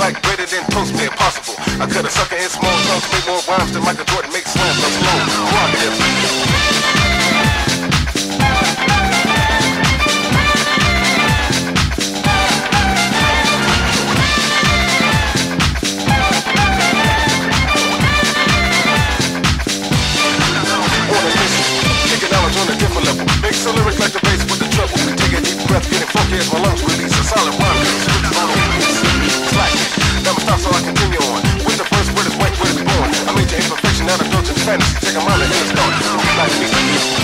like greater than toast me impossible. I cut a sucker in small chunks, make more rhymes than Michael Jordan makes slams. I'm slow, level. Mix the lyrics like the bass with the treble. Take a deep breath, getting funky as my lungs of indulgent. Take a and in a start. Like me.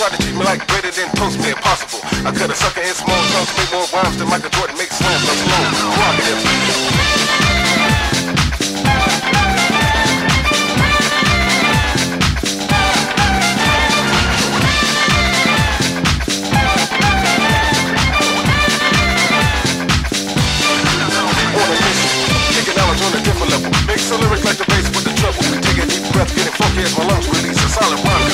tried to treat me like greater than. I cut a sucker in small chunks, make more rhymes than Michael Jordan makes slams. I'm slow, provocative. Lyrics like the bass with the treble. Take a deep breath, getting funky as my lungs release a solid rhyme.